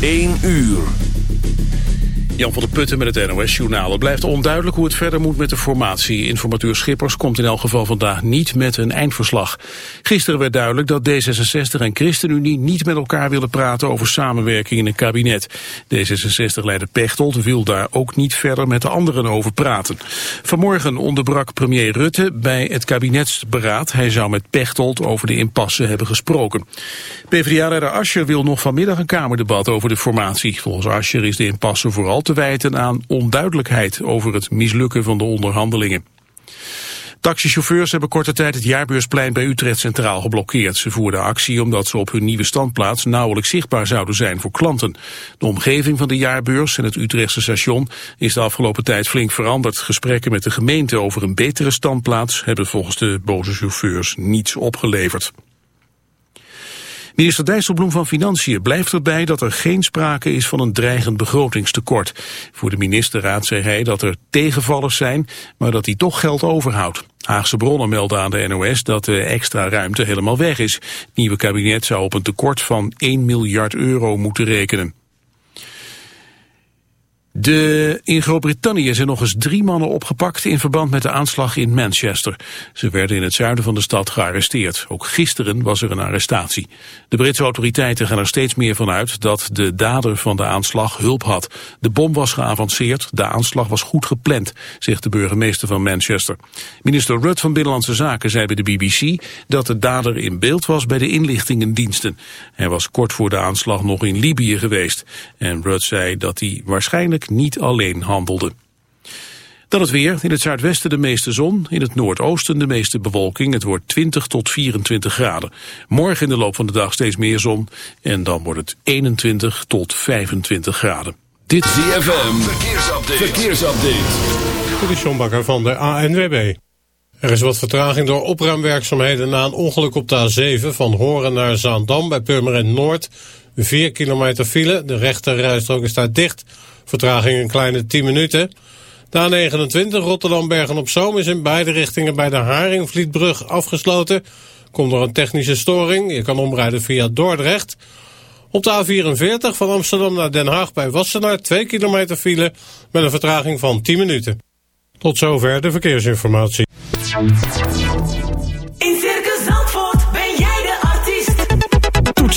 1 uur. Jan van der Putten met het NOS-journaal. Het blijft onduidelijk hoe het verder moet met de formatie. Informateur Schippers komt in elk geval vandaag niet met een eindverslag. Gisteren werd duidelijk dat D66 en ChristenUnie niet met elkaar willen praten over samenwerking in een kabinet. D66-leider Pechtold wil daar ook niet verder met de anderen over praten. Vanmorgen onderbrak premier Rutte bij het kabinetsberaad. Hij zou met Pechtold over de impasse hebben gesproken. PvdA-leider Ascher wil nog vanmiddag een kamerdebat over de formatie. Volgens Ascher is de impasse vooral te wijten aan onduidelijkheid over het mislukken van de onderhandelingen. Taxichauffeurs hebben korte tijd het jaarbeursplein bij Utrecht Centraal geblokkeerd. Ze voerden actie omdat ze op hun nieuwe standplaats nauwelijks zichtbaar zouden zijn voor klanten. De omgeving van de jaarbeurs en het Utrechtse station is de afgelopen tijd flink veranderd. Gesprekken met de gemeente over een betere standplaats hebben volgens de boze chauffeurs niets opgeleverd. Minister Dijsselbloem van Financiën blijft erbij dat er geen sprake is van een dreigend begrotingstekort. Voor de ministerraad zei hij dat er tegenvallers zijn, maar dat hij toch geld overhoudt. Haagse bronnen melden aan de NOS dat de extra ruimte helemaal weg is. Het nieuwe kabinet zou op een tekort van 1 miljard euro moeten rekenen. De, in Groot-Brittannië zijn nog eens drie mannen opgepakt in verband met de aanslag in Manchester. Ze werden in het zuiden van de stad gearresteerd. Ook gisteren was er een arrestatie. De Britse autoriteiten gaan er steeds meer van uit dat de dader van de aanslag hulp had. De bom was geavanceerd, de aanslag was goed gepland, zegt de burgemeester van Manchester. Minister Rudd van Binnenlandse Zaken zei bij de BBC dat de dader in beeld was bij de inlichtingendiensten. Hij was kort voor de aanslag nog in Libië geweest. En Rudd zei dat hij waarschijnlijk niet alleen handelde. Dan het weer. In het zuidwesten de meeste zon. In het noordoosten de meeste bewolking. Het wordt 20 tot 24 graden. Morgen in de loop van de dag steeds meer zon. En dan wordt het 21 tot 25 graden. Dit is ZFM. Verkeersupdate. Verkeersupdate. Dit is John Bakker van de ANWB. Er is wat vertraging door opruimwerkzaamheden na een ongeluk op de A7 van Horen naar Zaandam bij Purmerend Noord. 4 kilometer file, de rechterrijstrook is daar dicht. Vertraging een kleine 10 minuten. De A29 Rotterdam-Bergen-op-Zoom is in beide richtingen bij de Haringvlietbrug afgesloten. Komt door een technische storing. Je kan omrijden via Dordrecht. Op de A44 van Amsterdam naar Den Haag bij Wassenaar 2 kilometer file met een vertraging van 10 minuten. Tot zover de verkeersinformatie.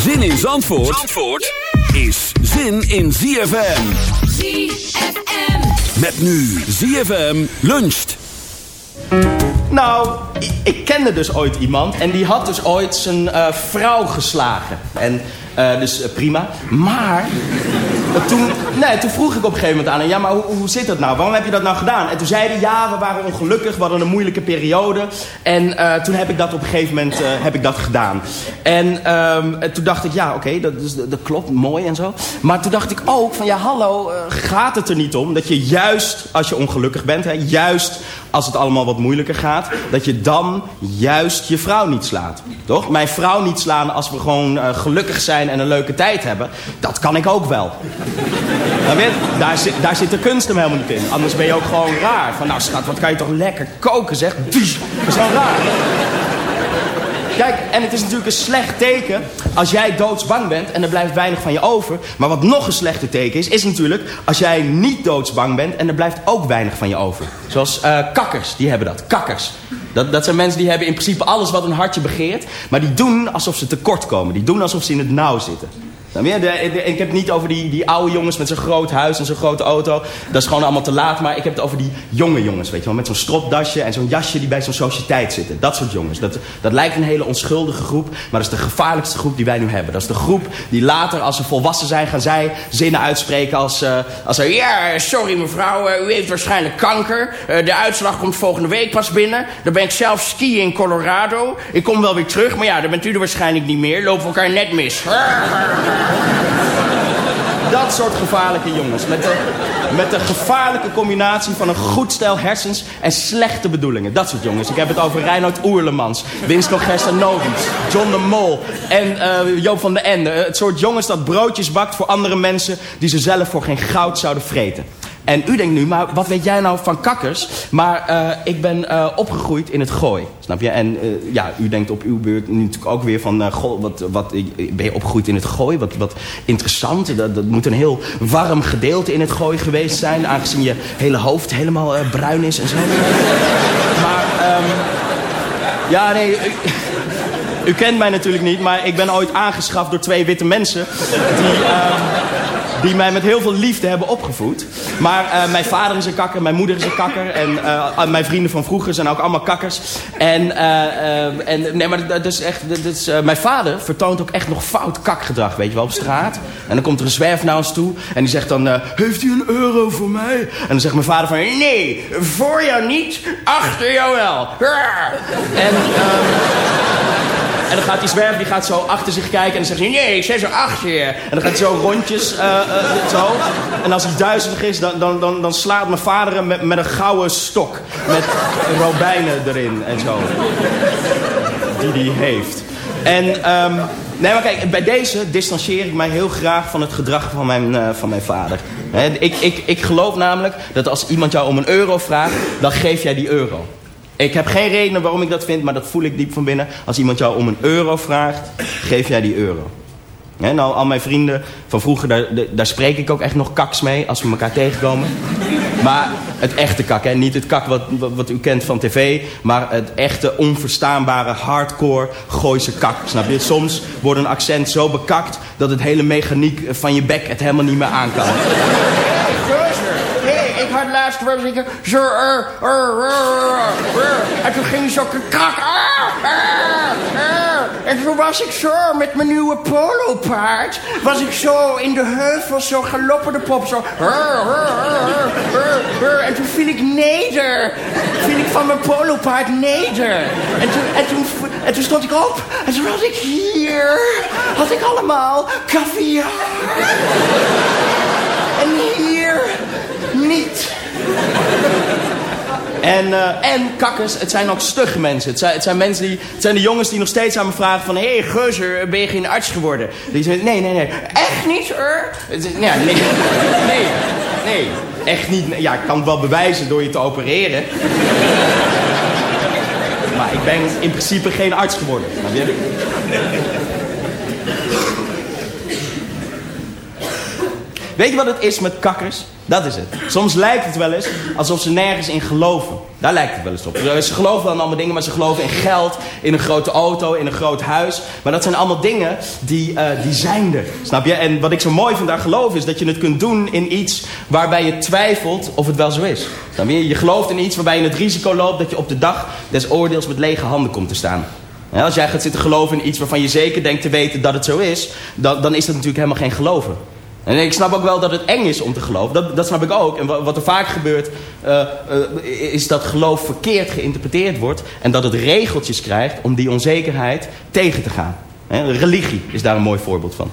Zin in Zandvoort, Zandvoort is zin in ZFM. ZFM. Met nu ZFM luncht. Nou, ik, ik kende dus ooit iemand en die had dus ooit zijn eh, vrouw geslagen. En eh, dus eh, prima. Maar toen, nee, toen vroeg ik op een gegeven moment aan hem... ja, maar hoe, hoe zit dat nou? Waarom heb je dat nou gedaan? En toen zei hij, ja, we waren ongelukkig. We hadden een moeilijke periode. En eh, toen heb ik dat op een gegeven moment heb ik dat gedaan. En ehm, toen dacht ik, ja, oké, dat, dat, klopt, mooi en zo. Maar toen dacht ik ook van, ja, hallo, gaat het er niet om... dat je juist als je ongelukkig bent... Hè, juist als het allemaal wat moeilijker gaat... dat je dan juist je vrouw niet slaat. Toch? Mijn vrouw niet slaan als we gewoon gelukkig zijn en een leuke tijd hebben. Dat kan ik ook wel. Daar, zit, daar zit de kunst hem helemaal niet in. Anders ben je ook gewoon raar. Van nou schat, wat kan je toch lekker koken zeg. Dat is gewoon raar. Kijk, en het is natuurlijk een slecht teken als jij doodsbang bent en er blijft weinig van je over. Maar wat nog een slechter teken is, is natuurlijk als jij niet doodsbang bent en er blijft ook weinig van je over. Zoals eh, kakkers, die hebben dat. Kakkers. Dat, dat zijn mensen die hebben in principe alles wat een hartje begeert. Maar die doen alsof ze tekort komen. Die doen alsof ze in het nauw zitten. Nou, ja, ik heb het niet over die, die oude jongens met zo'n groot huis en zo'n grote auto. Dat is gewoon allemaal te laat. Maar ik heb het over die jonge jongens, weet je. Met zo'n stropdasje en zo'n jasje die bij zo'n sociëteit zitten. Dat soort jongens. Dat, dat lijkt een hele onschuldige groep. Maar dat is de gevaarlijkste groep die wij nu hebben. Dat is de groep die later, als ze volwassen zijn, gaan zij zinnen uitspreken als... eh als er, ja, sorry mevrouw, eh, u heeft waarschijnlijk kanker. Eh, de uitslag komt volgende week pas binnen. Dan ben ik zelf skiën in Colorado. Ik kom wel weer terug, maar ja, dan bent u er waarschijnlijk niet meer. Lopen we elkaar net mis. Dat soort gevaarlijke jongens. Met de, met de gevaarlijke combinatie van een goed stel hersens en slechte bedoelingen. Dat soort jongens. Ik heb het over Reinhard Oerlemans, Winston Gerstanovic, John de Mol en eh, Joop van den Ende. Het soort jongens dat broodjes bakt voor andere mensen die ze zelf voor geen goud zouden vreten. En u denkt nu, maar wat weet jij nou van kakkers? Maar eh, ik ben eh, opgegroeid in het gooi, snap je? En eh, ja, u denkt op uw beurt nu natuurlijk ook weer van... wat, wat, ben je opgegroeid in het gooi? Wat, wat interessant. Dat, dat moet een heel warm gedeelte in het gooi geweest zijn... aangezien je hele hoofd helemaal bruin is en zo. maar, ehm, ja, nee... U, kent mij natuurlijk niet, maar ik ben ooit aangeschaft door twee witte mensen... die... ehm, die mij met heel veel liefde hebben opgevoed. Maar eh, mijn vader is een kakker, mijn moeder is een kakker. En eh, mijn vrienden van vroeger zijn ook allemaal kakkers. En, eh, en nee, maar dat is echt... Dat is, mijn vader vertoont ook echt nog fout kakgedrag, weet je wel, op straat. En dan komt er een zwerf naar ons toe. En die zegt dan, heeft u een euro voor mij? En dan zegt mijn vader van, nee, voor jou niet, achter jou wel. En... en dan gaat die zwerf die gaat zo achter zich kijken en dan zegt hij... Nee, ik zit zo je. En dan gaat hij zo rondjes eh, eh, zo. En als hij duizelig is, dan, dan, dan, dan slaat mijn vader hem met, met een gouden stok. Met robijnen erin en zo. Die hij heeft. En, ehm, nee, maar kijk, bij deze distancieer ik mij heel graag van het gedrag van mijn, eh, van mijn vader. Ik, ik, ik geloof namelijk dat als iemand jou om een euro vraagt, dan geef jij die euro. Ik heb geen reden waarom ik dat vind, maar dat voel ik diep van binnen. Als iemand jou om een euro vraagt, geef jij die euro. Hè, nou, al mijn vrienden van vroeger, daar, daar spreek ik ook echt nog kaks mee als we elkaar tegenkomen. Maar het echte kak, hè? niet het kak wat, wat, wat u kent van tv... maar het echte, onverstaanbare, hardcore Gooise kak. Snap je? Soms wordt een accent zo bekakt... dat het hele mechaniek van je bek het helemaal niet meer aan kan. Nee, ik er, er, er. En toen ging zo kak. ah, ah, ah. En toen was ik zo met mijn nieuwe polopaard... was ik zo in de heuvels, zo galopperde pop, zo... En toen viel ik neder. Viel ik van mijn polopaard neder. En toen, en, toen, en toen stond ik op. En toen had ik hier... had ik allemaal caviar. En hier niet. En, eh, en kakkers, het zijn ook stugge mensen. Het zijn, het zijn mensen die, het zijn de jongens die nog steeds aan me vragen van... Hé, hey, Geuzer, ben je geen arts geworden? Die zeggen, nee, nee, nee. Echt niet, is- Ja, nee, nee, nee. Echt niet. Ja, ik kan het wel bewijzen door je te opereren. Maar ik ben in principe geen arts geworden. Snap je? Weet je wat het is met kakkers? Dat is het. Soms lijkt het wel eens alsof ze nergens in geloven. Daar lijkt het wel eens op. Ze geloven dan allemaal dingen, maar ze geloven in geld, in een grote auto, in een groot huis. Maar dat zijn allemaal dingen die, eh, die zijn er. Snap je? En wat ik zo mooi vind geloven is dat je het kunt doen in iets waarbij je twijfelt of het wel zo is. Snap je? Je gelooft in iets waarbij je het risico loopt dat je op de dag des oordeels met lege handen komt te staan. Als jij gaat zitten geloven in iets waarvan je zeker denkt te weten dat het zo is, dan, dan is dat natuurlijk helemaal geen geloven. En ik snap ook wel dat het eng is om te geloven. Dat, dat snap ik ook. En wa- wat er vaak gebeurt, eh, eh, is dat geloof verkeerd geïnterpreteerd wordt. En dat het regeltjes krijgt om die onzekerheid tegen te gaan. Religie is daar een mooi voorbeeld van.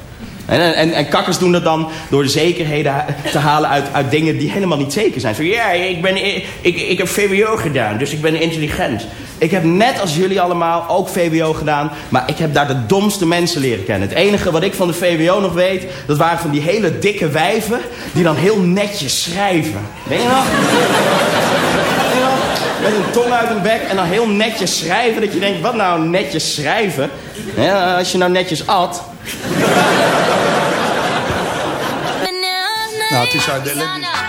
En, en, en kakkers doen dat dan door de zekerheden te halen uit, uit dingen die helemaal niet zeker zijn. Zo, ja, ik, ben, ik, ik heb VWO gedaan, dus ik ben intelligent. Ik heb net als jullie allemaal ook VWO gedaan, maar ik heb daar de domste mensen leren kennen. Het enige wat ik van de VWO nog weet, dat waren van die hele dikke wijven die dan heel netjes schrijven. Weet je nog? Weet je nog? Met een tong uit hun bek en dan heel netjes schrijven. Dat je denkt, wat nou netjes schrijven? Ja, als je nou netjes at, Nou, het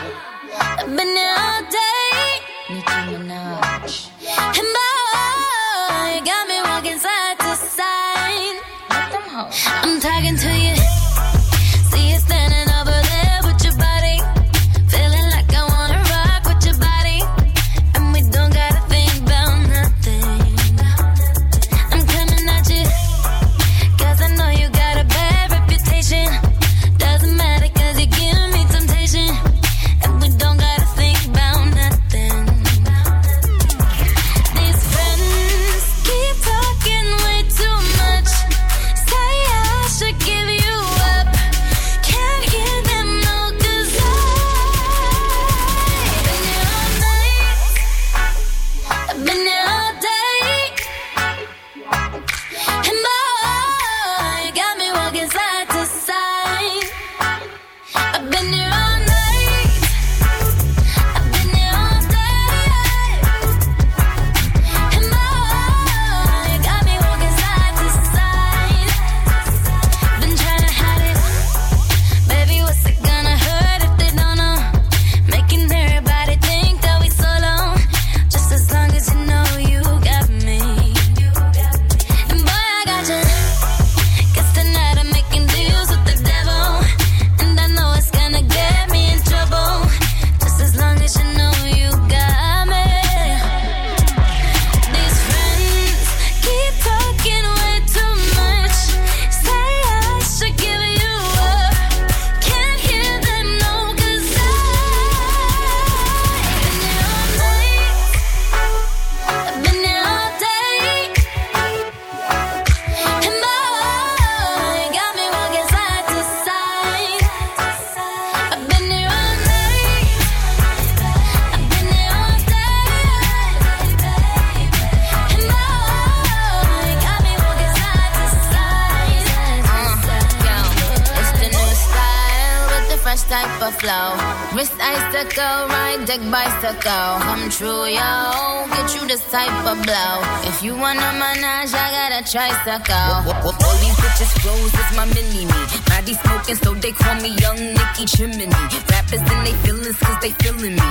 Tricycle. All these bitches flows is my mini me. Body smoking, so they call me Young Nicky Chimney. Rappers and they feelings, cause they feeling me.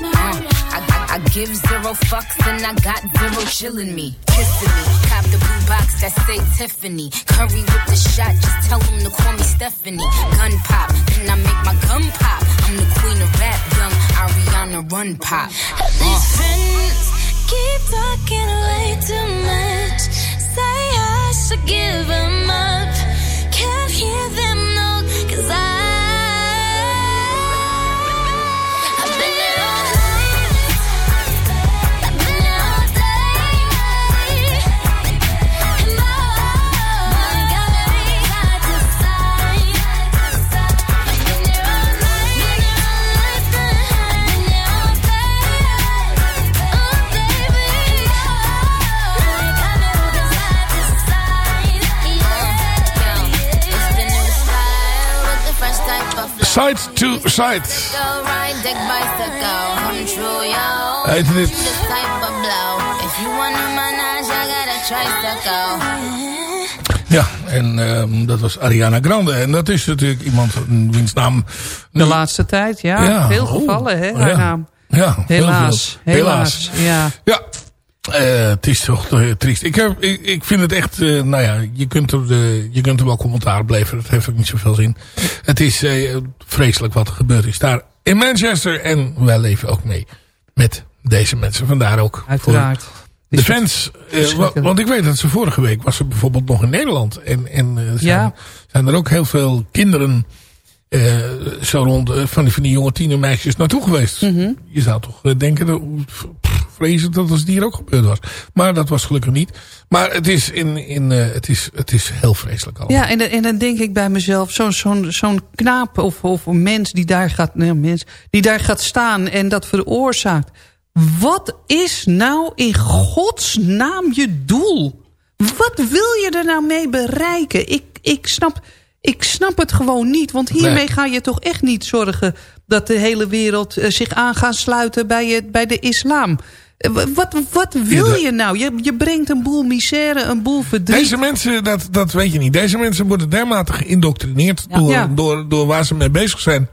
Uh, I, I, I give zero fucks and I got zero chillin' me. Kissing me. Cop the blue box that say Tiffany. Curry with the shot, just tell them to call me Stephanie. Gun pop, then I make my gun pop. I'm the queen of rap, young Ariana Run Pop. These friends keep talking way too much. Say I Side to side. Heet dit. Ja, en ehm, dat was Ariana Grande. En dat is natuurlijk iemand wiens naam... De laatste tijd, ja. Ja, Veel oh. gevallen, hè, haar Ja. naam. Ja, Helaas, veel. helaas, ja. Ja, eh, het is toch eh, triest. Ik, heb, ik, ik vind het echt, eh, nou ja, je kunt, er, je kunt er wel commentaar op leveren. Dat heeft ook niet zoveel zin. Het is vreselijk wat er gebeurd is daar in Manchester. En wij leven ook mee met deze mensen. Vandaar ook Uiteraard. de fans. want ik weet dat ze vorige week was ze bijvoorbeeld nog in Nederland. En, en zijn, Ja. zijn er ook heel veel kinderen... eh, zo rond van, die, van die jonge tienermeisjes naartoe geweest. Mhm. Je zou toch eh, denken, vrezen dat als het hier ook gebeurd was. Maar dat was gelukkig niet. Maar het is, in, in, eh, het is, het is heel vreselijk allemaal. Ja, en, dan- en dan denk ik bij mezelf, zo'n zo'n zo'n knaap of, of een mens die daar, gaat, nee, mens die daar gaat staan en dat veroorzaakt. Wat is nou in godsnaam je doel? Wat wil je er nou mee bereiken? Ik, ik, snap, ik snap het gewoon niet. Want hiermee Nee. ga je toch echt niet zorgen... dat de hele wereld eh, zich aan gaat sluiten bij, het, bij de islam. Wa- Wat, wat wil je nou? Je, je brengt een boel misère, een boel verdriet. Deze mensen, dat, dat weet je niet. Deze mensen worden dermate geïndoctrineerd door, door waar ze mee bezig zijn.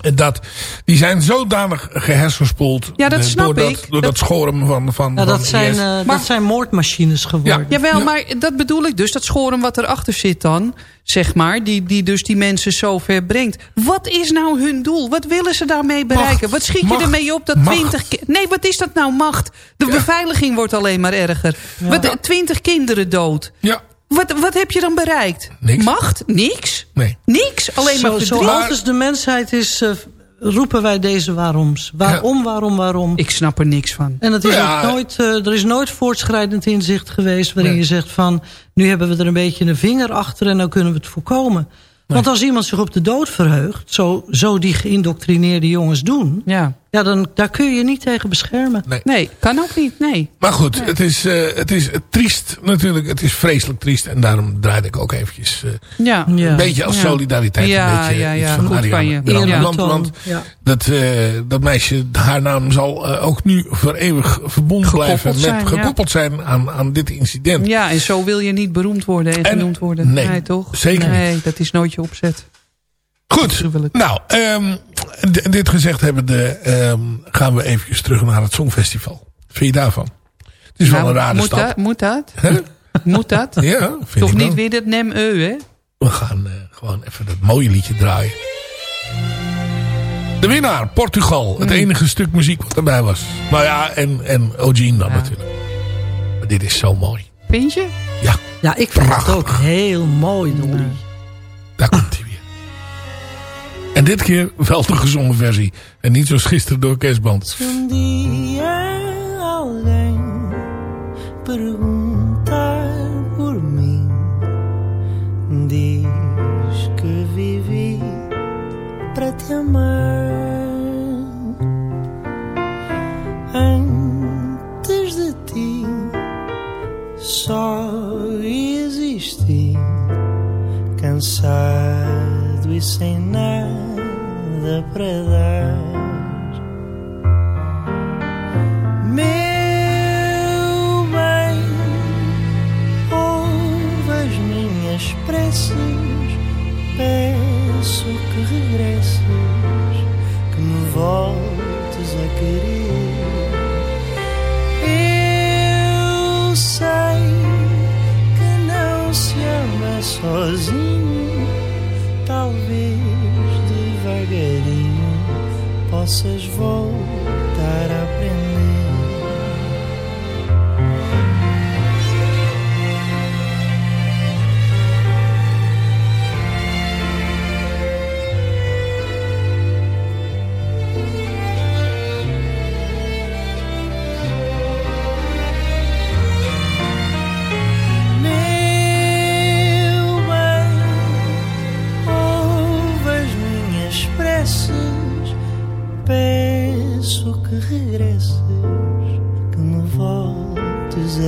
En Dat, die zijn zodanig gehersenspoeld Ja, dat eh, snap door, dat, ik. door dat, schoren van, van, Ja, van dat, zijn, IS. eh, Maar- dat zijn moordmachines geworden. Jawel, Ja. maar dat bedoel ik dus. Dat schoren wat erachter zit dan, zeg maar. Die, die dus die mensen zo ver brengt. Wat is nou hun doel? Wat willen ze daarmee bereiken? Macht. wat schiet je ermee op dat Macht. 20... ki- Nee, wat is dat nou, macht? De beveiliging wordt alleen maar erger. Wat, 20 kinderen dood. ja, Wat, wat heb je dan bereikt? Niks. Macht? Niks? nee. Niks? Alleen maar Zo, zo verdriet? oud als de mensheid is, eh, roepen wij deze waaroms. Waarom, waarom, waarom? Ik snap er niks van. En het is Ja. ook nooit, eh, er is nooit voortschrijdend inzicht geweest... waarin Nee. je zegt van, nu hebben we er een beetje een vinger achter... en dan kunnen we het voorkomen. Want als iemand zich op de dood verheugt... zo, zo die geïndoctrineerde jongens doen... Ja. Ja, dan, daar kun je niet tegen beschermen. Nee. Nee, kan ook niet. Nee. Maar goed, het is, eh, het is triest natuurlijk. Het is vreselijk triest. En daarom draaide ik ook eventjes eh, Ja. Ja. een beetje als Ja. solidariteit. Ja, een beetje ja, iets ja. van Goed van je. Ja. dat, eh, dat meisje, haar naam zal eh, ook nu voor eeuwig verbonden Gekoppeld blijven. Met, zijn, ja. gekoppeld zijn aan, aan dit incident. Ja, en zo wil je niet beroemd worden en, En- genoemd worden. nee, toch? zeker Nee, dat is nooit je opzet. Goed, nou, ehm, d- dit gezegd hebbende ehm, gaan we eventjes terug naar het Songfestival. Vind je daarvan? Het is wel Nou, een rare moet stad. Dat, moet dat? Moet dat? Ja, vind Toch ik niet wel. weer dat nem-eu, hè? We gaan eh, gewoon even dat mooie liedje draaien. De winnaar, Portugal. Het enige stuk muziek wat erbij was. Nou ja, en, en Eugene dan natuurlijk. Maar dit is zo mooi. Vind je? Ja, Ja, ik vind het ook heel mooi, Dolly. En dit keer wel de gezongen versie. En niet zoals gisteren door Kerstband. Antes de ti só existi, cansado e sem para dar. Meu bem, ouve as minhas preces, peço que regresses, que me voltes a querer. Eu sei que não se ama sozinho, nossas vozes.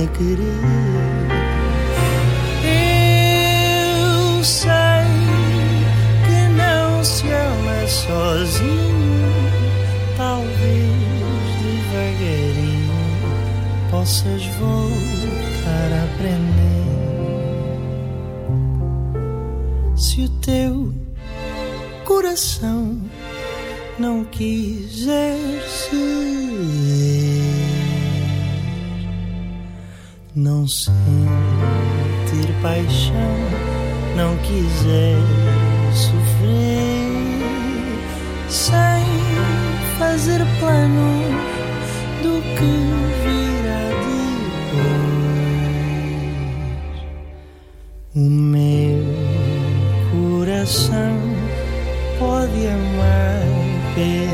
A querer. Eu sei que não se ama sozinho, talvez devagarinho possas voltar a aprender. Se o teu coração não quiser ser, não sentir paixão, não quiser sofrer, sem fazer planos do que virá depois. O meu coração pode amar pelos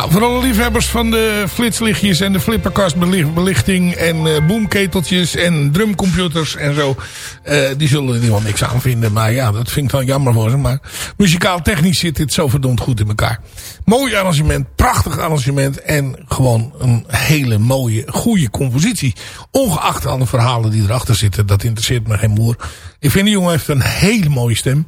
Ja, voor alle liefhebbers van de flitslichtjes en de flipperkastbelichting en eh, boomketeltjes en drumcomputers en zo. eh, die zullen er wel niks aan vinden. Maar ja, dat vind ik wel jammer voor ze. Maar muzikaal technisch zit dit zo verdomd goed in elkaar. Mooi arrangement, prachtig arrangement en gewoon een hele mooie, goede compositie. Ongeacht alle verhalen die erachter zitten, dat interesseert me geen moer. Ik vind die jongen heeft een hele mooie stem.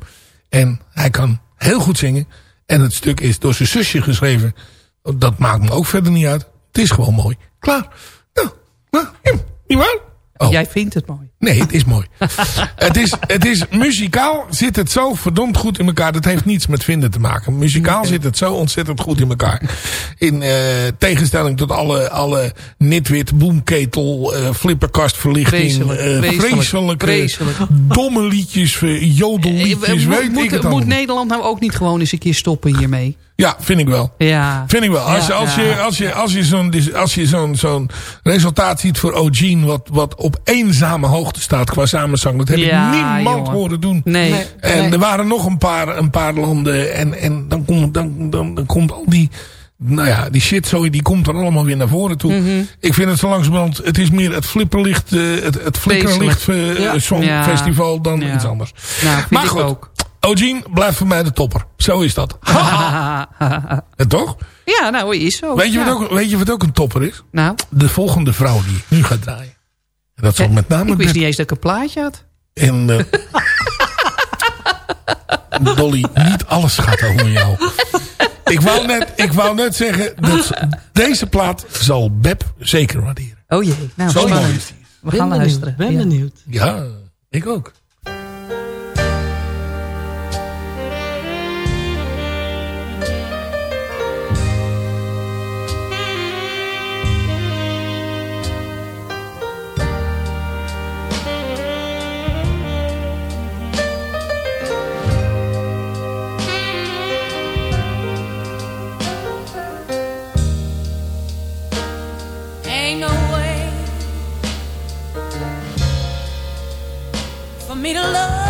En hij kan heel goed zingen. En het stuk is door zijn zusje geschreven. Dat maakt me ook verder niet uit. Het is gewoon mooi. Klaar. Nou, nou, ja, niet waar? Oh. Jij vindt het mooi. Nee, het is mooi. het, is, het is muzikaal zit het zo verdomd goed in elkaar. Dat heeft niets met vinden te maken. Muzikaal zit het zo ontzettend goed in elkaar. In eh, tegenstelling tot alle, alle nitwit, boomketel, eh flipperkastverlichting. Vreselijk, eh, vreselijk, vreselijke, vreselijk. domme liedjes, jodelliedjes, weet moet, ik moet, het moet allemaal. Nederland nou ook niet gewoon eens een keer stoppen hiermee? Ja, vind ik wel. Ja. Vind ik wel. Als, je Ja, als, ja. je, als je, als je zo'n als je zo'n zo'n resultaat ziet voor O'Gene... Wat, wat op eenzame hoogte staat qua samenzang... dat heb Ja, ik niemand jongen. horen doen. Nee. En Nee. er waren nog een paar, een paar landen... en, en dan, komt, dan, dan, dan komt al die... Nou ja, die shit zo, die komt er allemaal weer naar voren toe. Mhm. Ik vind het zo langzamerhand... Het is meer het flipperlicht... eh, het, het flikkerlicht eh, Ja. songfestival dan Ja. iets anders. Nou, vind maar ik goed, ook. O'Gene blijft voor mij de topper. Zo is dat. En toch? ja, nou is zo. Weet je, ja. wat ook, weet je wat ook een topper is? Nou, De volgende vrouw die ik nu ga draaien. En dat zal met name ik wist niet eens dat ik een plaatje had. en eh, Dolly, niet alles gaat over jou. Ik wou net, ik wou net zeggen, dat deze plaat zal Beb zeker waarderen. Oh jee. Nou, Zo mooi is die. We Ben gaan luisteren. ben benieuwd. Ja, ik ook. me to love.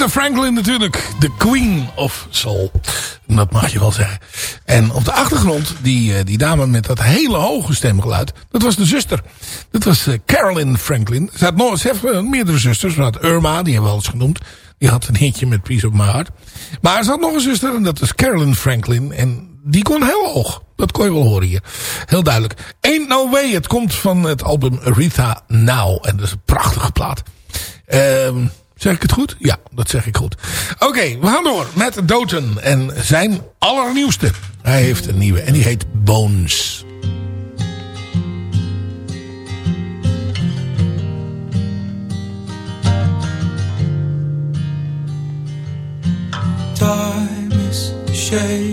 Aretha Franklin natuurlijk. De Queen of Soul. Dat mag je wel zeggen. En op de achtergrond, die, eh, die dame met dat hele hoge stemgeluid. Dat was de zuster. Dat was eh, Carolyn Franklin. Ze had nog, ze heeft meerdere zusters. Ze had Irma, die hebben we al eens genoemd. Die had een hitje met Piece of My Heart. Maar ze had nog een zuster en dat was Carolyn Franklin. En die kon heel hoog. Dat kon je wel horen hier. Heel duidelijk. Ain't No Way. Het komt van het album Aretha Now. En dat is een prachtige plaat. Ehm zeg ik het goed? Ja, dat zeg ik goed. Oké, we gaan door met Doten. En zijn allernieuwste. Hij heeft een nieuwe. En die heet Bones. Time is shaking,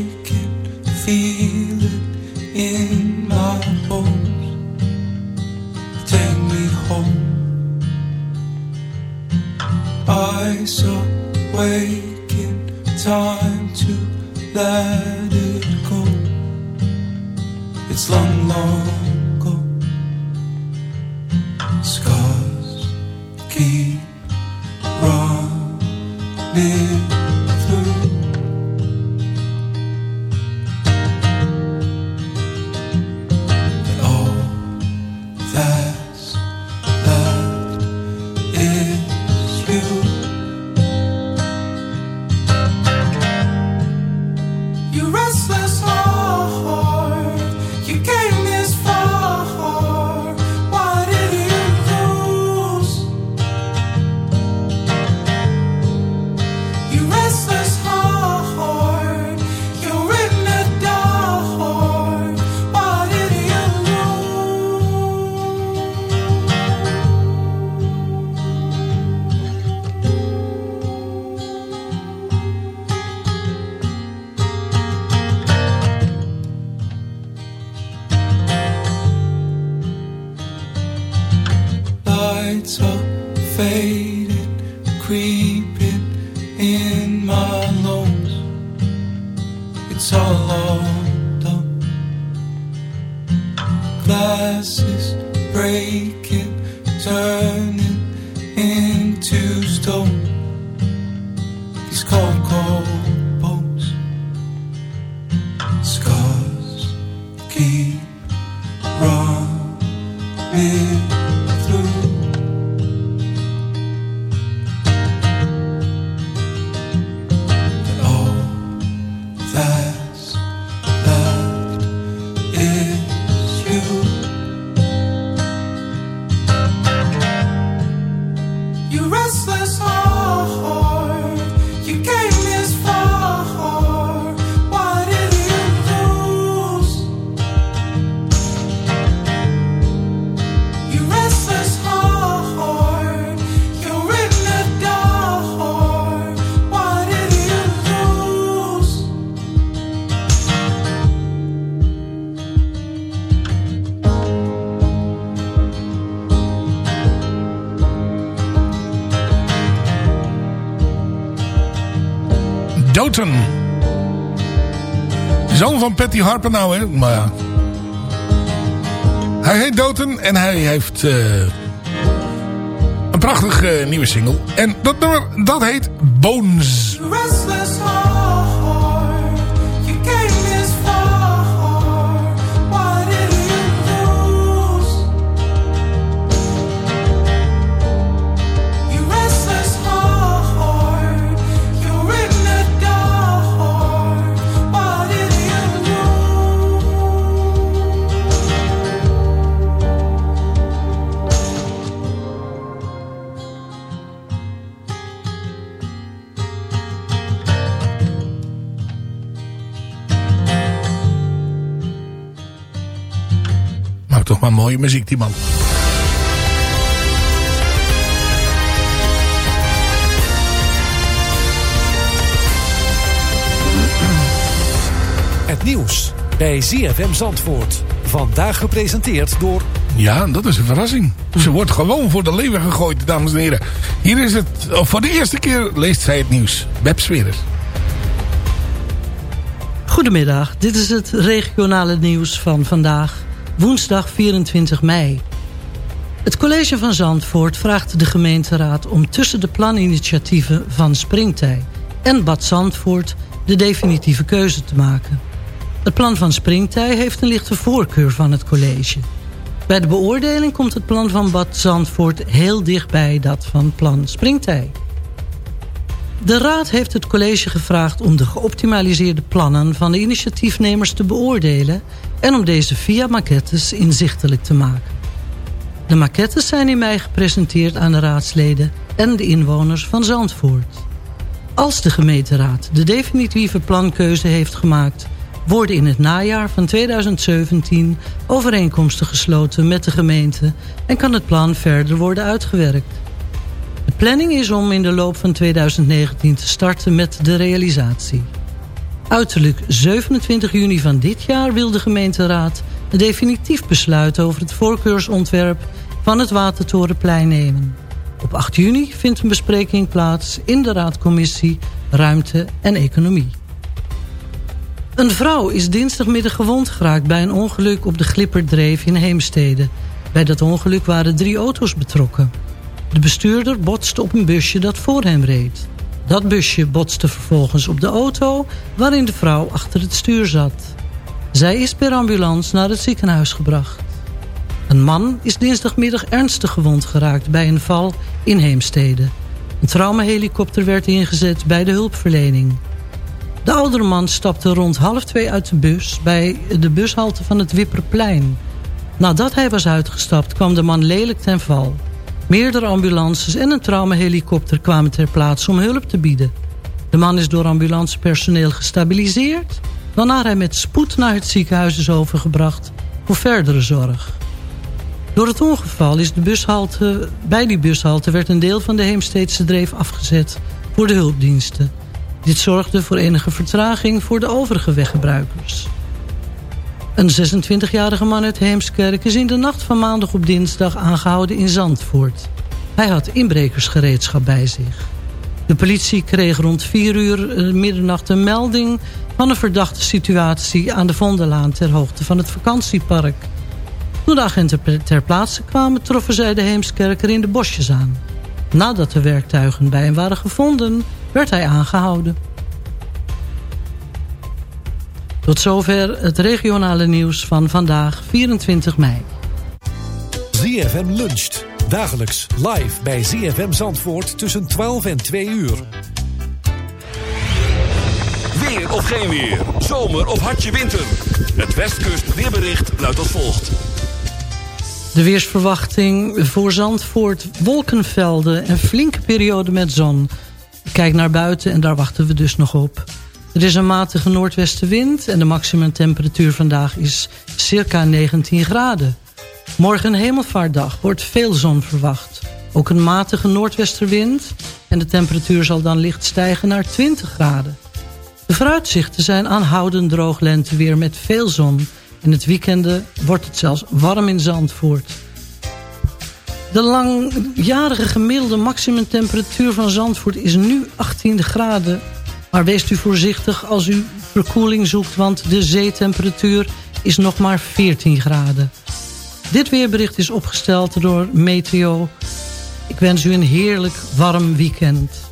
Doten. Zoon van Patty Harper nou, hè. Maar ja. Hij heet Doten en hij heeft eh, een prachtige eh, nieuwe single. En dat nummer, dat heet Bones. Maar mooie muziek, die man. Het nieuws bij ZFM Zandvoort. Vandaag gepresenteerd door... Ja, dat is een verrassing. Ze wordt gewoon voor de leeuwen gegooid, dames en heren. Hier is het, of voor de eerste keer leest zij het nieuws. Beb Sweres. Goedemiddag, dit is het regionale nieuws van vandaag, woensdag 24 mei. Het college van Zandvoort vraagt de gemeenteraad om tussen de planinitiatieven van Springtij en Bad Zandvoort de definitieve keuze te maken. Het plan van Springtij heeft een lichte voorkeur van het college. Bij de beoordeling komt het plan van Bad Zandvoort heel dichtbij dat van plan Springtij. De Raad heeft het college gevraagd om de geoptimaliseerde plannen van de initiatiefnemers te beoordelen en om deze via maquettes inzichtelijk te maken. De maquettes zijn in mei gepresenteerd aan de raadsleden en de inwoners van Zandvoort. Als de gemeenteraad de definitieve plankeuze heeft gemaakt... worden in het najaar van 2017 overeenkomsten gesloten met de gemeente... en kan het plan verder worden uitgewerkt. Planning is om in de loop van 2019 te starten met de realisatie. Uiterlijk 27 juni van dit jaar wil de gemeenteraad... een definitief besluit over het voorkeursontwerp van het Watertorenplein nemen. Op 8 juni vindt een bespreking plaats in de raadcommissie Ruimte en Economie. Een vrouw is dinsdagmiddag gewond geraakt bij een ongeluk op de Glipperdreef in Heemstede. Bij dat ongeluk waren drie auto's betrokken. De bestuurder botste op een busje dat voor hem reed. Dat busje botste vervolgens op de auto waarin de vrouw achter het stuur zat. Zij is per ambulance naar het ziekenhuis gebracht. Een man is dinsdagmiddag ernstig gewond geraakt bij een val in Heemstede. Een traumahelikopter werd ingezet bij de hulpverlening. De oudere man stapte rond half twee uit de bus bij de bushalte van het Wipperplein. Nadat hij was uitgestapt kwam de man lelijk ten val. Meerdere ambulances en een traumahelikopter kwamen ter plaatse om hulp te bieden. De man is door ambulancepersoneel gestabiliseerd... waarna hij met spoed naar het ziekenhuis is overgebracht voor verdere zorg. Door het ongeval is de bushalte, bij die bushalte werd een deel van de Heemsteedse dreef afgezet voor de hulpdiensten. Dit zorgde voor enige vertraging voor de overige weggebruikers. Een 26-jarige man uit Heemskerk is in de nacht van maandag op dinsdag aangehouden in Zandvoort. Hij had inbrekersgereedschap bij zich. De politie kreeg rond 4 uur eh, middernacht een melding van een verdachte situatie aan de Vondellaan ter hoogte van het vakantiepark. Toen de agenten ter plaatse kwamen troffen zij de Heemskerker in de bosjes aan. Nadat de werktuigen bij hem waren gevonden werd hij aangehouden. Tot zover het regionale nieuws van vandaag 24 mei. ZFM luncht. Dagelijks live bij ZFM Zandvoort tussen 12 en 2 uur. Weer of geen weer. Zomer of hartje winter. Het Westkust weerbericht luidt als volgt. De weersverwachting voor Zandvoort, wolkenvelden en flinke periode met zon. Kijk naar buiten en daar wachten we dus nog op. Er is een matige noordwestenwind en de maximumtemperatuur vandaag is circa 19 graden. Morgen hemelvaartdag wordt veel zon verwacht. Ook een matige noordwesterwind en de temperatuur zal dan licht stijgen naar 20 graden. De vooruitzichten zijn aanhoudend droog lenteweer met veel zon. In het weekende wordt het zelfs warm in Zandvoort. De langjarige gemiddelde maximumtemperatuur van Zandvoort is nu 18 graden. Maar wees u voorzichtig als u verkoeling zoekt, want de zeetemperatuur is nog maar 14 graden. Dit weerbericht is opgesteld door Meteo. Ik wens u een heerlijk warm weekend.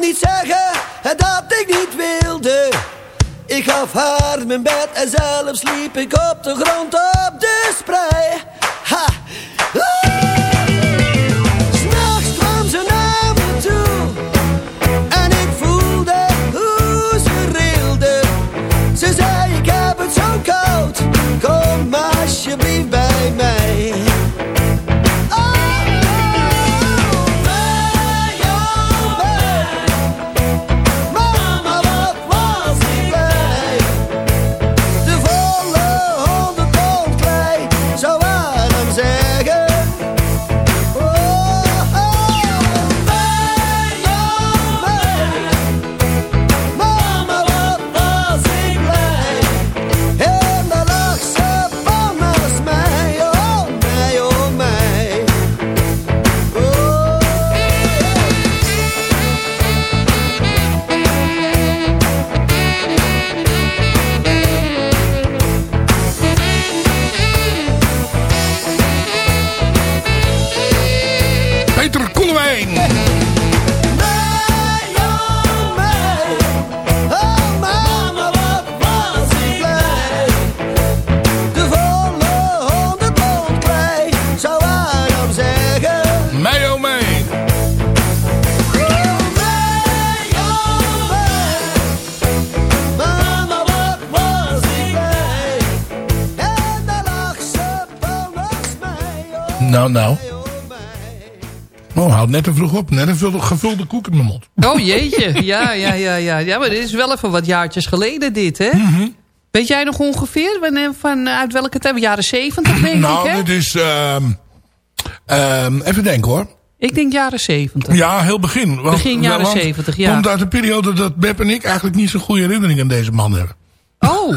Niet zeggen dat ik niet wilde. Ik gaf haar mijn bed en zelf sliep ik op de grond op de sprei. Ha! Ik. Ze zei ik heb het zo koud, kom alsjeblieft bij mij. Nou, nou. Oh, houd net te vroeg op. Net een vulde- gevulde koek in mijn mond. Oh jeetje, ja, ja, ja, ja. Ja, maar dit is wel even wat jaartjes geleden dit, hè? Mhm. Weet jij nog ongeveer wanneer- van, uit welke tijd? Jaren zeventig, denk nou, ik, hè? dit is... ehm, ehm, even denken hoor. Ik denk jaren zeventig. Ja, heel begin. Want, Begin jaren want 70, ja. komt uit de periode dat Beb en ik eigenlijk niet zo'n goede herinnering aan deze man hebben. Oh,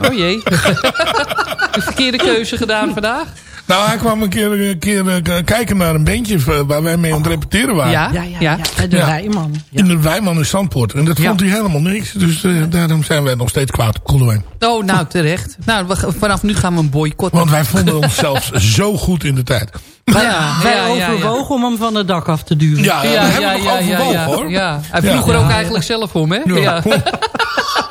oh jee. De verkeerde keuze gedaan vandaag. Nou, hij kwam een keer, een keer eh, kijken naar een bandje eh, waar wij mee aan het repeteren waren. Ja, Ja, ja, de Ja. Wijman. In de Wijman in Zandpoort. En dat Ja. vond hij helemaal niks. Dus eh, daarom zijn wij nog steeds kwaad op Koelewijn. Oh, nou terecht. Nou, we- vanaf nu gaan we een boycott. Want wij vonden onszelf zo goed in de tijd. Ja, Wij ja, ja, ja. overwogen om hem van het dak af te duwen. Ja, Ja, we ja, hebben ja, nog ja, ja, overwogen ja. hoor. Ja, Hij Ja. vroeg er Ja. ook eigenlijk zelf om, hè? Ja.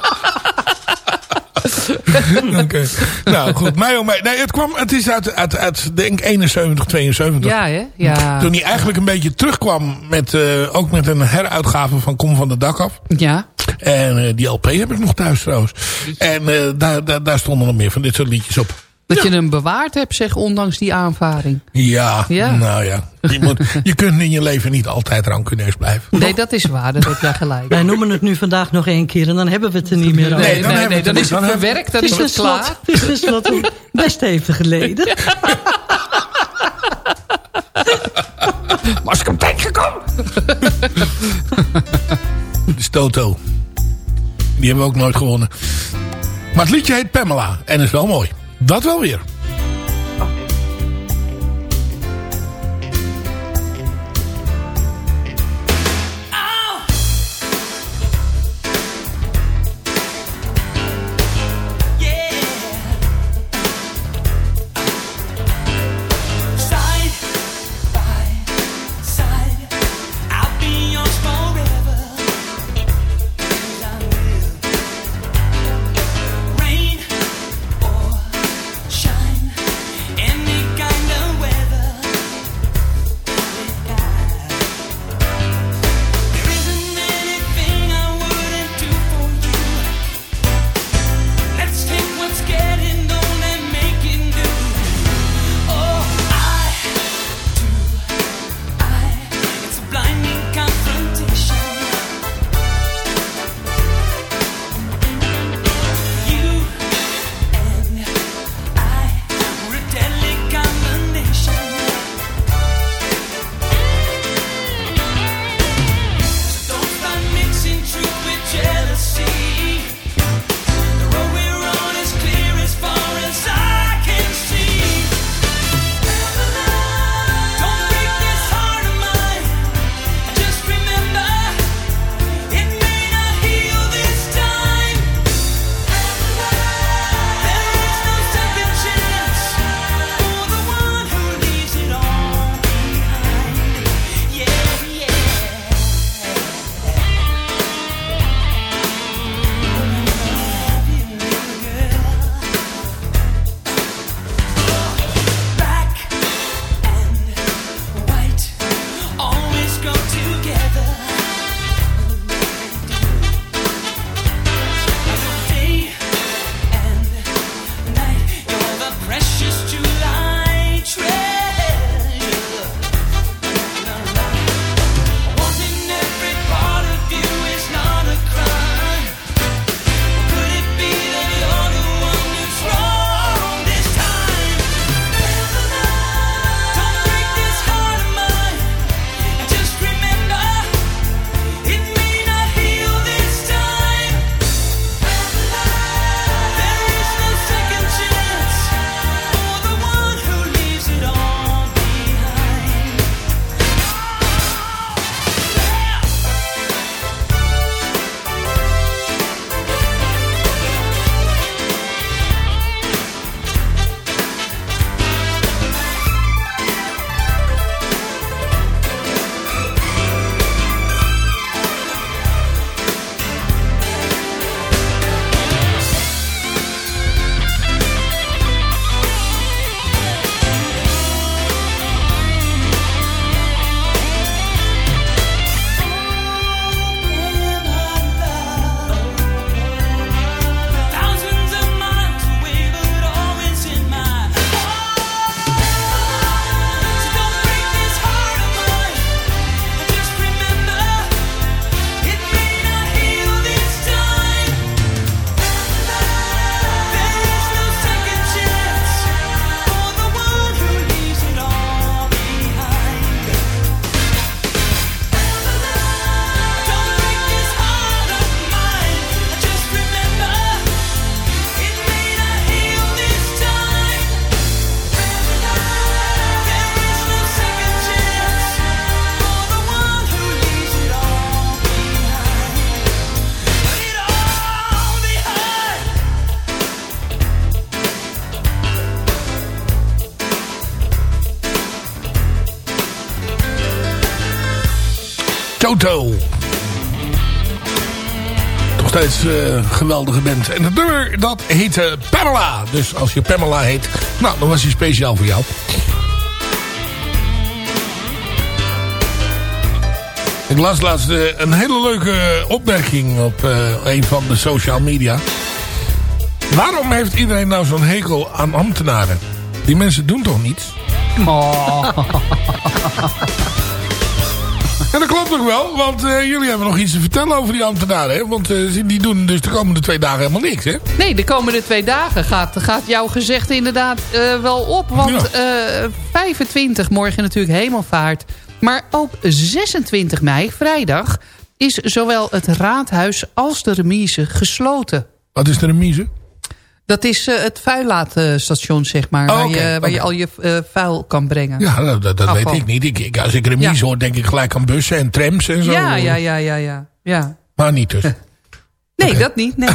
Oké. Nou goed, mij oh mij. Nee, het, kwam, het is uit, uit, uit denk 71, 72. Ja, hè? Ja. Toen hij eigenlijk een beetje terugkwam met, eh, ook met een heruitgave van Kom van de Dak af. Ja. En eh, die LP heb ik nog thuis trouwens. En eh, daar, daar, daar stonden nog meer van dit soort liedjes op. Dat je hem bewaard hebt, zeg, ondanks die aanvaring. Ja, Ja. nou ja. Je, moet, je kunt in je leven niet altijd rancuneus blijven. Nee, dat is waar. Dat heb jij gelijk. Wij noemen het nu vandaag nog één keer en dan hebben we het er niet meer over. Nee, dan nee, nee, dan is het verwerkt, dan Het is is het klaar. het is tenslotte best even geleden. Was ik hem tegengekomen? De Stoto. Die hebben we ook nooit gewonnen. Maar het liedje heet Pamela. En is wel mooi. Dat wel weer. Steeds eh, geweldige band. En het nummer dat heette Pamela. Dus als je Pamela heet, nou, dan was hij speciaal voor jou. Ik las laatst eh, een hele leuke opmerking op eh, een van de social media. Waarom heeft iedereen nou zo'n hekel aan ambtenaren? Die mensen doen toch niets? En ook wel, want eh, jullie hebben nog iets te vertellen over die ambtenaren. Hè? Want eh, die doen dus de komende twee dagen helemaal niks, hè? Nee, de komende twee dagen gaat, gaat jouw gezegde inderdaad eh, wel op. Want eh 25, morgen natuurlijk hemelvaart. Maar ook 26 mei, vrijdag, is zowel het raadhuis als de remise gesloten. Wat is de remise? Dat is eh, het vuillaatstation, zeg maar. Oh, waar, je, waar je al je eh, vuil kan brengen. Ja, dat, weet ik niet. Ik, ik, als ik remise Ja. hoor, denk ik gelijk aan bussen en trams en zo. Ja, ja, ja, ja, ja. ja. Maar niet dus. Nee, dat niet. Nee.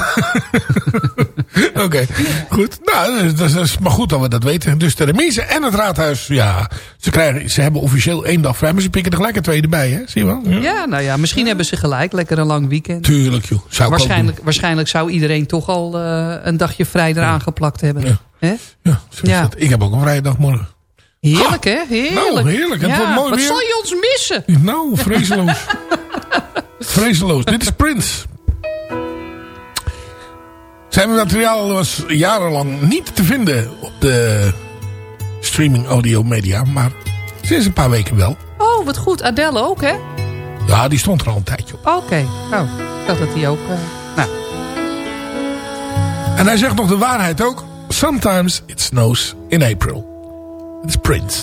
Oké, goed. Nou, dat is, maar goed dat we dat weten. Dus de remise en het raadhuis, ja. Ze, krijgen, ze hebben officieel één dag vrij, maar ze pikken er gelijk een tweede bij, hè? Zie je wel? Ja. Ja, nou ja, misschien hebben ze gelijk. Lekker een lang weekend. Tuurlijk, joh. Zou Waarschijnlijk, waarschijnlijk zou iedereen toch al eh, een dagje vrij eraan geplakt hebben. Hè? Ja. dat. Ik heb ook een vrije dag morgen. Heerlijk, hè? Heerlijk. Nou, heerlijk. Het Ja, wordt mooi wat weer. zal je ons missen? Nou, vrezeloos. vrezeloos. Dit is Prince. Zijn materiaal was jarenlang niet te vinden op de streaming audio media. Maar sinds een paar weken wel. Oh, wat goed. Adele ook, hè? Ja, die stond er al een tijdje op. Oké. Oh, ik dacht dat hij ook... eh, nou, En hij zegt nog de waarheid ook. Sometimes it snows in April. Is Prince.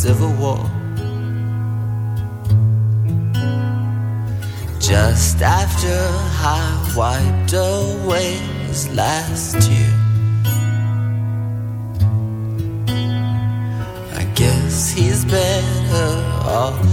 Civil war. Just after I wiped away his last tear. I guess he's better off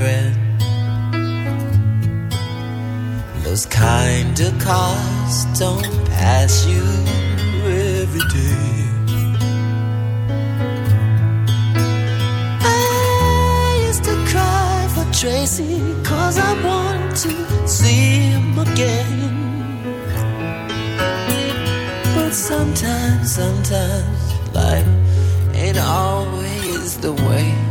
friend. Those kind of cars don't pass you every day. I used to cry for Tracy cause I want to see him again. But sometimes, sometimes life ain't always the way.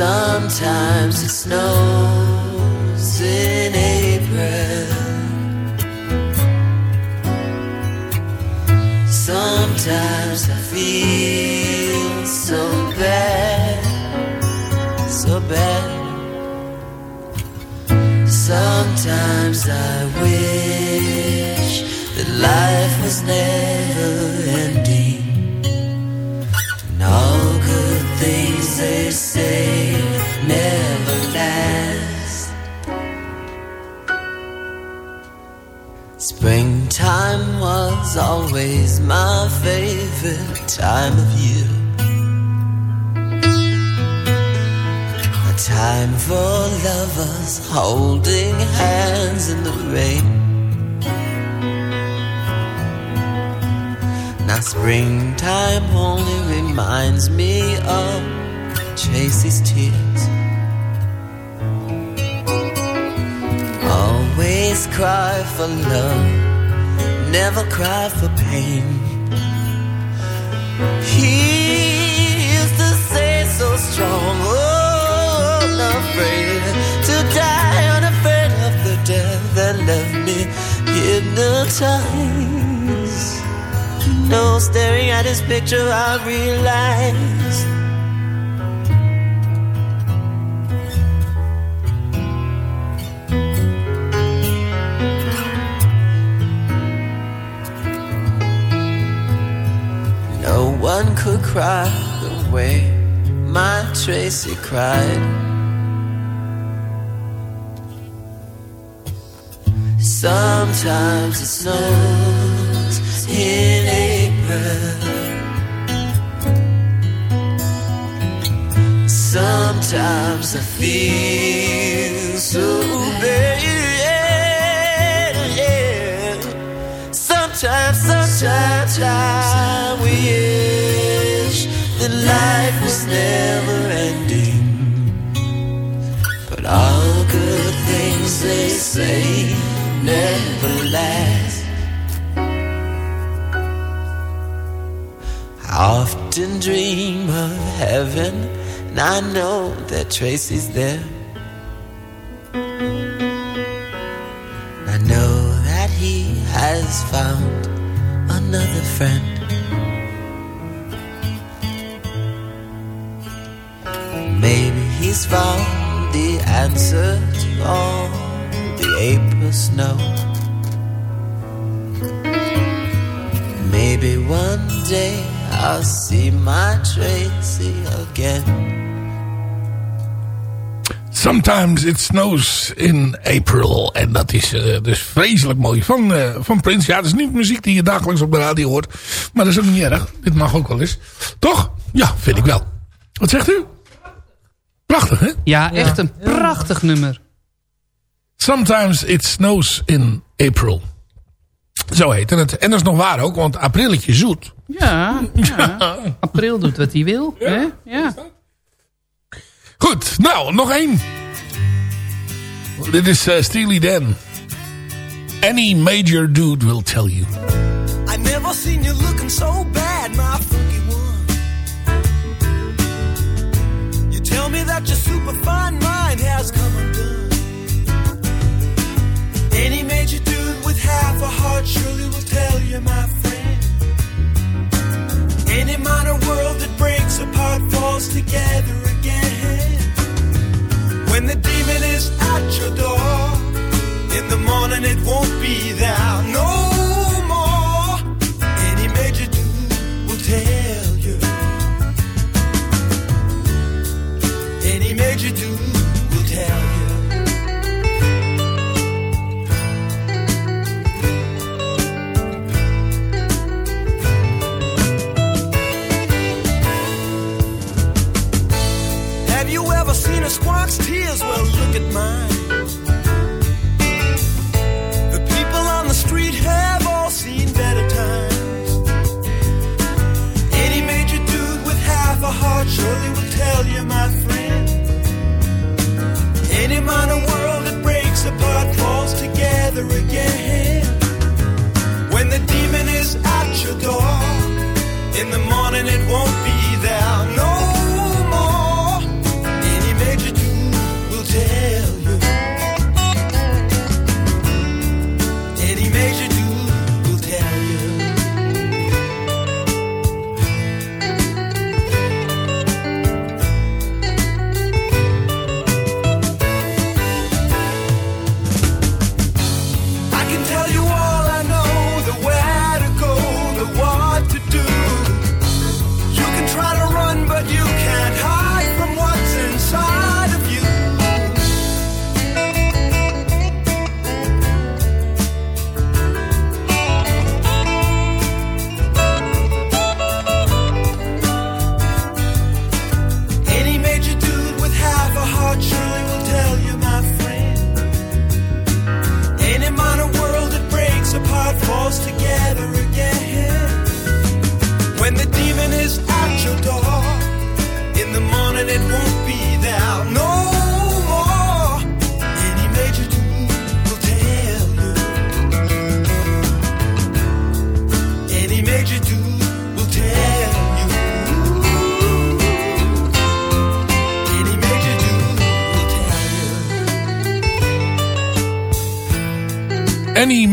Sometimes it snows in April. Sometimes I feel so bad, so bad. Sometimes I wish that life was never ending. And all good things they say Springtime was always my favorite time of year. A time for lovers holding hands in the rain. Now springtime only reminds me of Tracy's tears. Always cry for love, never cry for pain. He used to say so strong, oh, unafraid to die, unafraid of the death that left me hypnotized. No, staring at his picture, I realized. One could cry the way my Tracy cried. Sometimes it snows in April. Sometimes I feel so bad. Sometimes, sometimes wish that life was never ending. But all good things they say never last. I often dream of heaven, and I know that Tracy's there. I know that he has found another friend. Maybe he's found the answer to all the April snow. Maybe one day I'll see my Tracy again. Sometimes it snows in April. En dat is dus vreselijk mooi van, eh, van Prince. Ja, dat is niet muziek die je dagelijks op de radio hoort. Maar dat is ook niet erg. Dit mag ook wel eens. Toch? Ja, vind ik wel. Wat zegt u? Prachtig, hè? Ja, echt een prachtig nummer. Sometimes it snows in April. Zo heet het. En dat is nog waar ook, want aprilletje zoet. Ja, ja. april doet wat hij wil. Hè? Ja. Goed, nou, nog één. Dit is eh, Steely Dan. Any major dude will tell you. I never seen you looking so bad, my that your superfine mind has come undone. Any major dude with half a heart surely will tell you, my friend. Any minor world that breaks apart falls together again. When the demon is at your door, in the morning it won't be there no seen tears? Well, look at mine. The people on the street have all seen better times. Any major dude with half a heart surely will tell you, my friend. Any minor world that breaks apart falls together again. When the demon is at your door, in the morning it won't be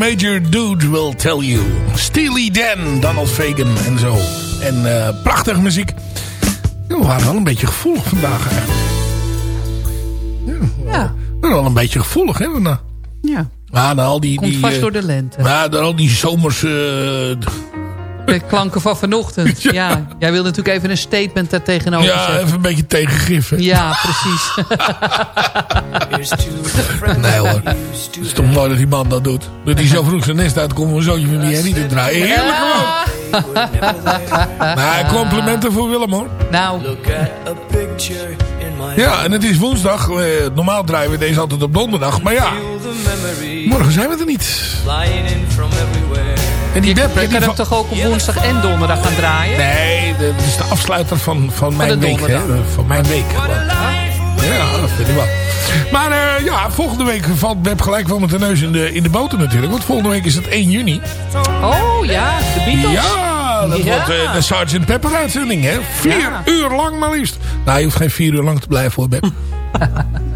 major dude will tell you. Steely Dan, Donald Fagan en zo. En eh, prachtige muziek. Ja, we waren wel een beetje gevoelig vandaag eigenlijk. Ja. We waren wel een beetje gevoelig, hè? Na, Ja. na, na al die... Komt die, vast eh, door de lente. Na na al die zomers... eh, De klanken van vanochtend. Ja. Jij wil natuurlijk even een statement daar tegenover ja, zetten. even een beetje tegengif. hè. Ja, precies. Nee hoor. Het is toch mooi dat die man dat doet. Dat hij zo vroeg zijn nest uitkomt om een zootje van die Henny te draaien. Heerlijk gewoon. Maar complimenten voor Willem hoor. Nou. Ja, en het is woensdag. Eh, normaal draaien we deze altijd op donderdag. Maar ja, morgen zijn we er niet. En die Je die kan hem toch ook op woensdag en donderdag gaan draaien? Nee, dat is de afsluiter van, van mijn week. Hè? Van mijn week. Ja, dat vind ik wel. Maar eh, ja, volgende week valt Beb gelijk wel met de neus in de, in de boter natuurlijk. Want volgende week is het 1 juni. Oh ja, de Beatles. Ja, dat Ja. wordt eh, de Sgt. Pepper uitzending. Hè? Vier Ja. uur lang maar liefst. Nou, je hoeft geen vier uur lang te blijven hoor, Beb.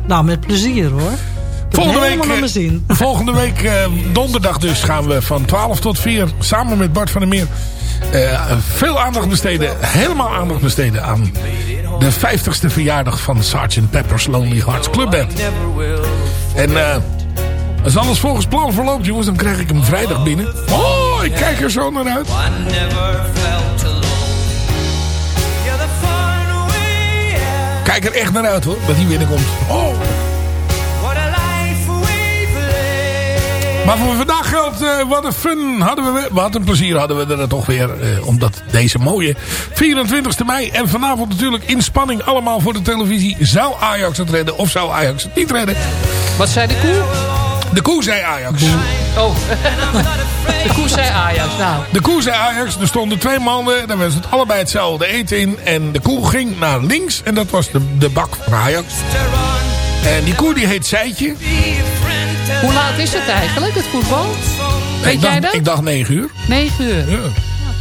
Nou, met plezier hoor. Heb Volgende week, eh, volgende week eh, donderdag dus gaan we van 12 tot 4 samen met Bart van der Meer eh, veel aandacht besteden, helemaal aandacht besteden aan de 50ste verjaardag van Sgt. Pepper's Lonely Hearts Club Band. En eh, als alles volgens plan verloopt jongens, dan krijg ik hem vrijdag binnen. Oh, ik kijk er zo naar uit. Kijk er echt naar uit hoor, dat hij binnenkomt. Oh. Maar voor vandaag geldt, eh, wat een fun hadden we, wat een plezier hadden we er toch weer. eh, omdat deze mooie 24 mei en vanavond natuurlijk in spanning allemaal voor de televisie. Zou Ajax het redden of zou Ajax het niet redden? Wat zei de koe? De koe zei Ajax. Oh, de koe zei Ajax. Nou, De koe zei Ajax, er stonden twee mannen, daar was het allebei hetzelfde eten in. En de koe ging naar links en dat was de, de bak van Ajax. En die koe die heet Seitje. Hoe laat is het eigenlijk, het voetbal? Weet ik jij dacht, dat? Ik dacht 9 uur. 9 uur. Ja,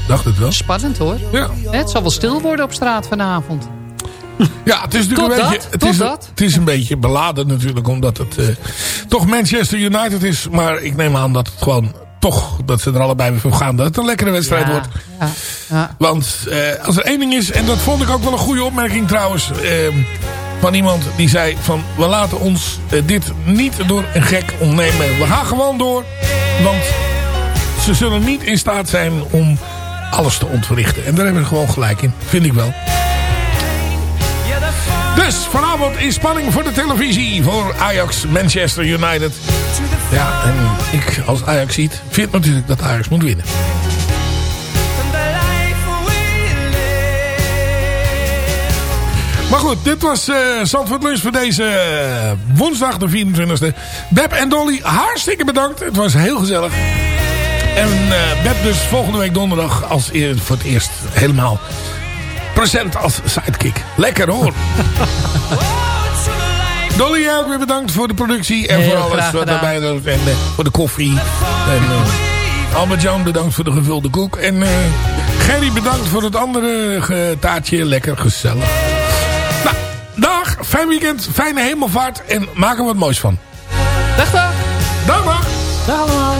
dacht het wel. Spannend hoor. Ja. Het zal wel stil worden op straat vanavond. Ja, het is natuurlijk een beetje. Het tot is, dat. het is een beetje beladen natuurlijk, omdat het eh, toch Manchester United is. Maar ik neem aan dat het gewoon toch, dat ze er allebei weer voor gaan. Dat het een lekkere wedstrijd Ja, wordt. ja, ja. Want eh, als er één ding is, en dat vond ik ook wel een goede opmerking trouwens. eh, van iemand die zei van we laten ons eh, dit niet door een gek ontnemen. We gaan gewoon door. Want ze zullen niet in staat zijn om alles te ontwrichten. En daar hebben ze gewoon gelijk in. Vind ik wel. Dus vanavond in spanning voor de televisie voor Ajax Manchester United. Ja, en ik als Ajax ziet, vind natuurlijk dat Ajax moet winnen. Maar goed, dit was eh Zandvoort Lunch voor deze eh, woensdag de 24e. Beb en Dolly, hartstikke bedankt. Het was heel gezellig. En eh Beb dus volgende week donderdag als eer, voor het eerst helemaal present als sidekick. Lekker hoor. Dolly, jij ook weer bedankt voor de productie en Heel voor alles wat daarbij doet. En voor de koffie. En uh, Albert-Jan bedankt voor de gevulde koek. En eh Gerry bedankt voor het andere taartje. Lekker gezellig. Fijn weekend, fijne hemelvaart en maak er wat moois van. Dag, dag. Dag, dag. Dag allemaal.